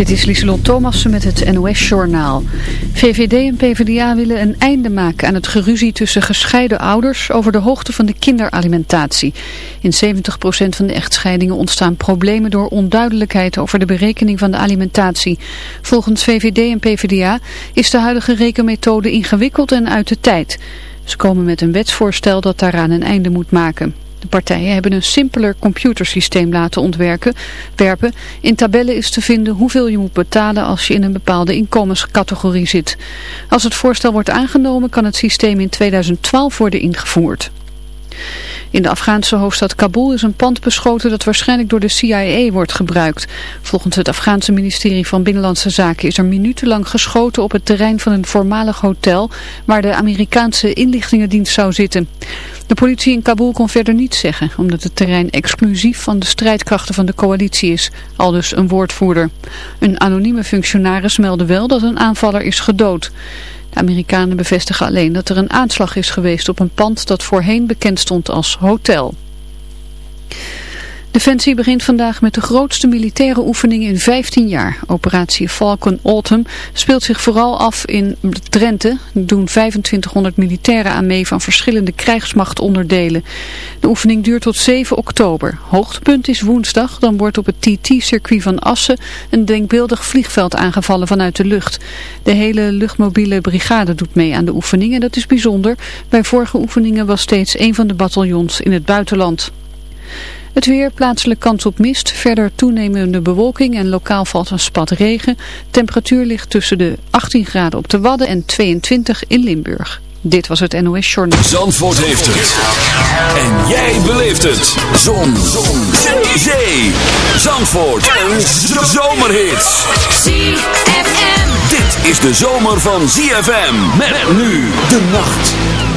Dit is Lieselot Thomassen met het NOS-journaal. VVD en PvdA willen een einde maken aan het geruzie tussen gescheiden ouders over de hoogte van de kinderalimentatie. In 70% van de echtscheidingen ontstaan problemen door onduidelijkheid over de berekening van de alimentatie. Volgens VVD en PvdA is de huidige rekenmethode ingewikkeld en uit de tijd. Ze komen met een wetsvoorstel dat daaraan een einde moet maken. De partijen hebben een simpeler computersysteem laten ontwerpen. Werpen. In tabellen is te vinden hoeveel je moet betalen als je in een bepaalde inkomenscategorie zit. Als het voorstel wordt aangenomen kan het systeem in 2012 worden ingevoerd. In de Afghaanse hoofdstad Kabul is een pand beschoten dat waarschijnlijk door de CIA wordt gebruikt. Volgens het Afghaanse ministerie van Binnenlandse Zaken is er minutenlang geschoten op het terrein van een voormalig hotel waar de Amerikaanse inlichtingendienst zou zitten. De politie in Kabul kon verder niets zeggen, omdat het terrein exclusief van de strijdkrachten van de coalitie is, al dus een woordvoerder. Een anonieme functionaris meldde wel dat een aanvaller is gedood. De Amerikanen bevestigen alleen dat er een aanslag is geweest op een pand dat voorheen bekend stond als hotel. Defensie begint vandaag met de grootste militaire oefening in 15 jaar. Operatie Falcon Autumn speelt zich vooral af in Drenthe. Er doen 2500 militairen aan mee van verschillende krijgsmachtonderdelen. De oefening duurt tot 7 oktober. Hoogtepunt is woensdag. Dan wordt op het TT-circuit van Assen een denkbeeldig vliegveld aangevallen vanuit de lucht. De hele luchtmobiele brigade doet mee aan de oefening en dat is bijzonder. Bij vorige oefeningen was steeds een van de bataljons in het buitenland. Het weer, plaatselijk kans op mist, verder toenemende bewolking en lokaal valt een spat regen. Temperatuur ligt tussen de 18 graden op de Wadden en 22 in Limburg. Dit was het NOS Journal. Zandvoort heeft het. En jij beleeft het. Zon. Zon. Zee. Zandvoort. En zomerhits. ZFM. Dit is de zomer van ZFM. Met nu de nacht.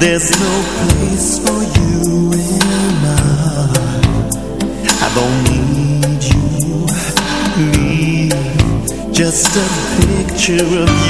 There's no place for you in mine I don't need you, Leave just a picture of you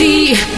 easy.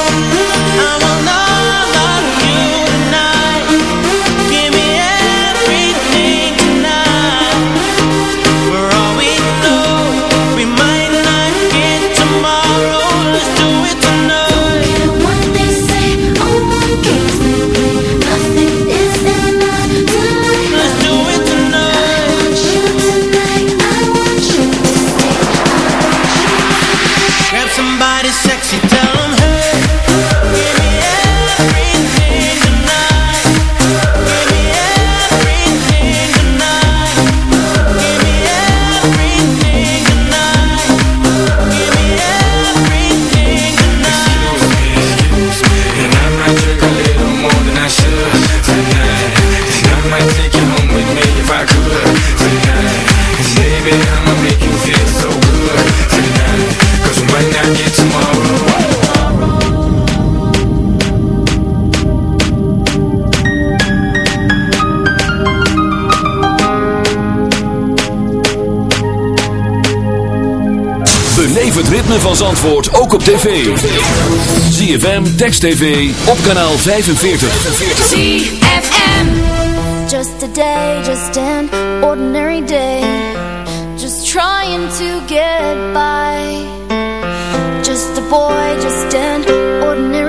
op tv. ZFM, Text TV, op kanaal 45. ZFM Just a day, just an ordinary day Just trying to get by Just a boy, just an ordinary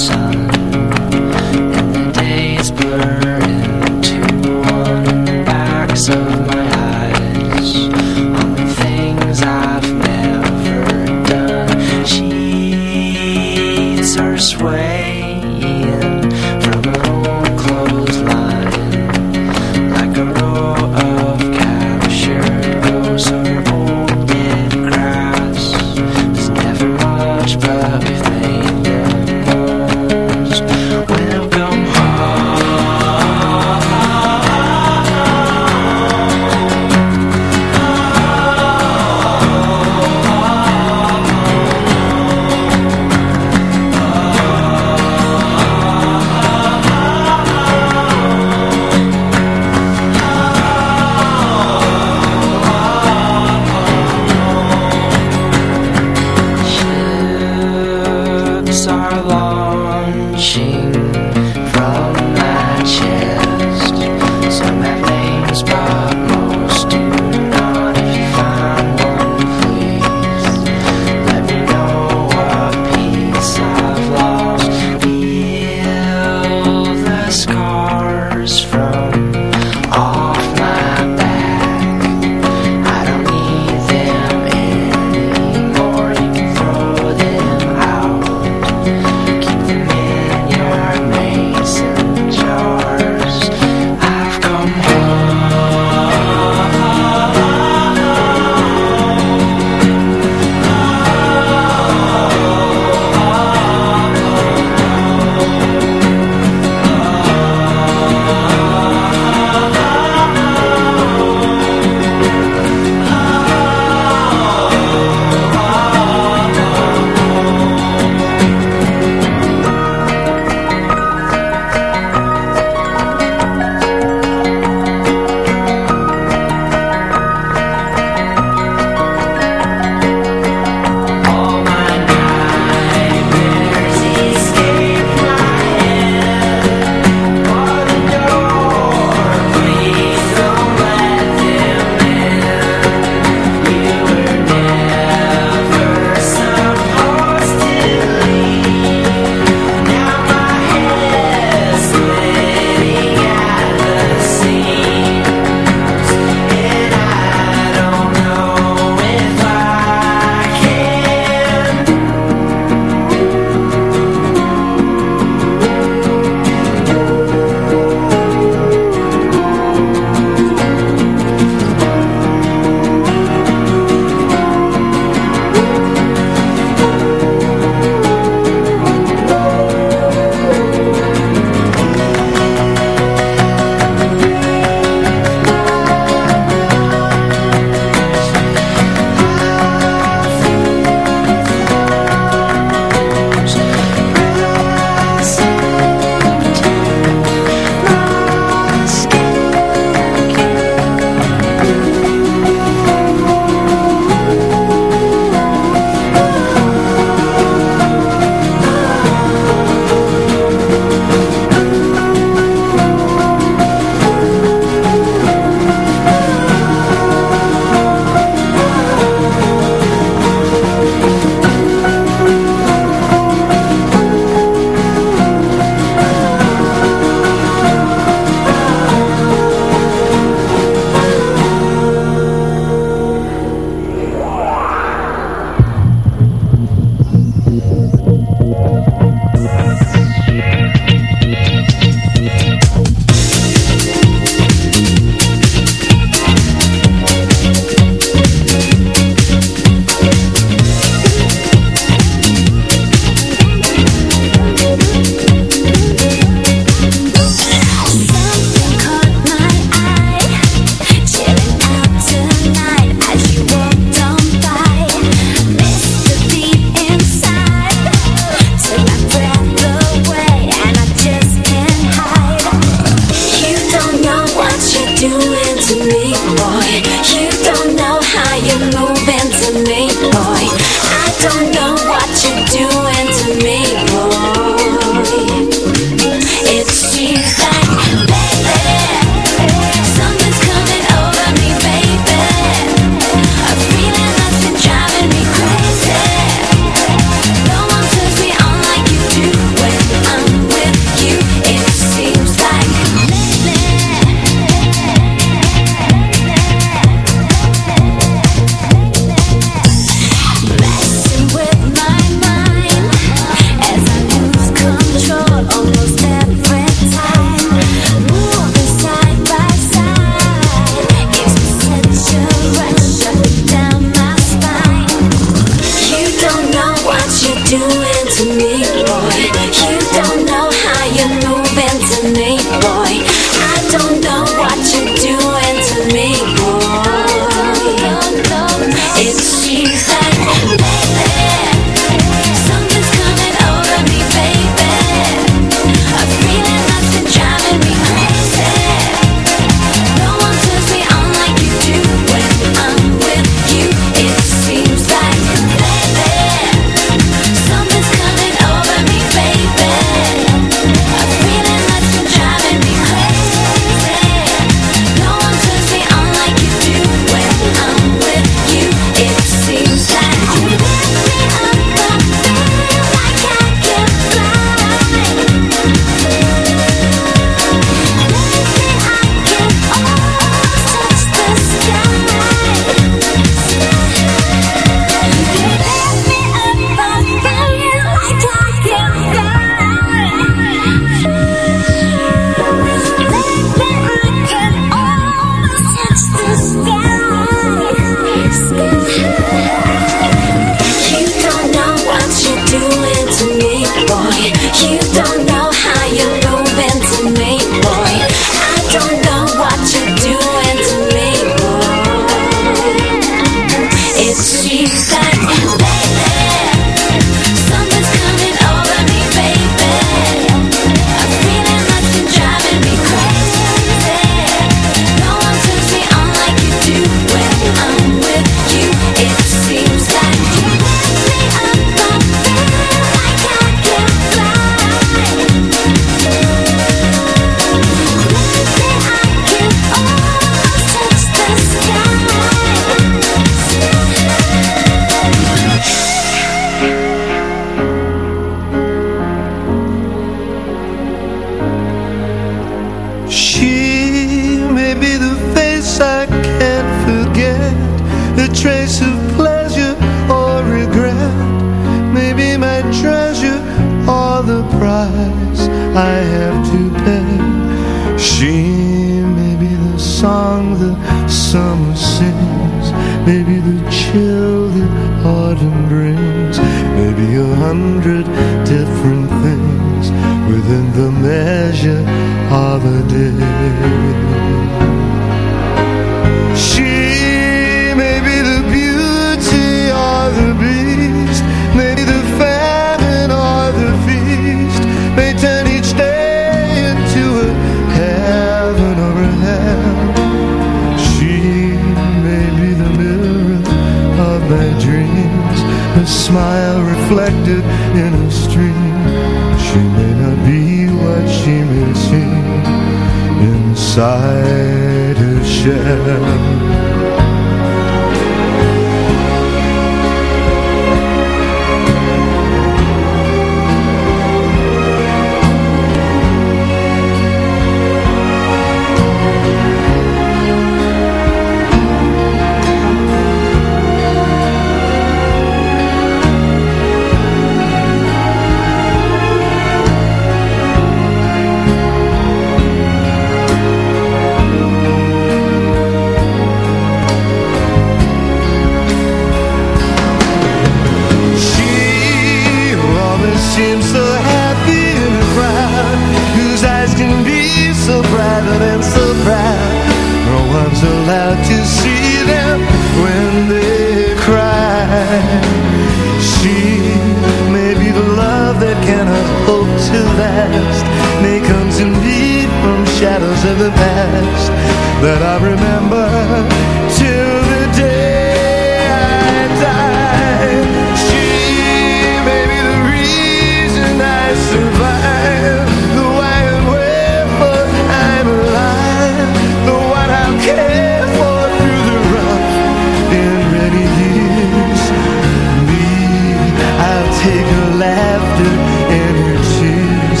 laughter and her tears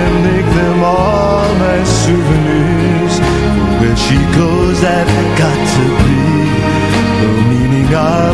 and make them all my souvenirs. Where she goes, I've got to be the meaning of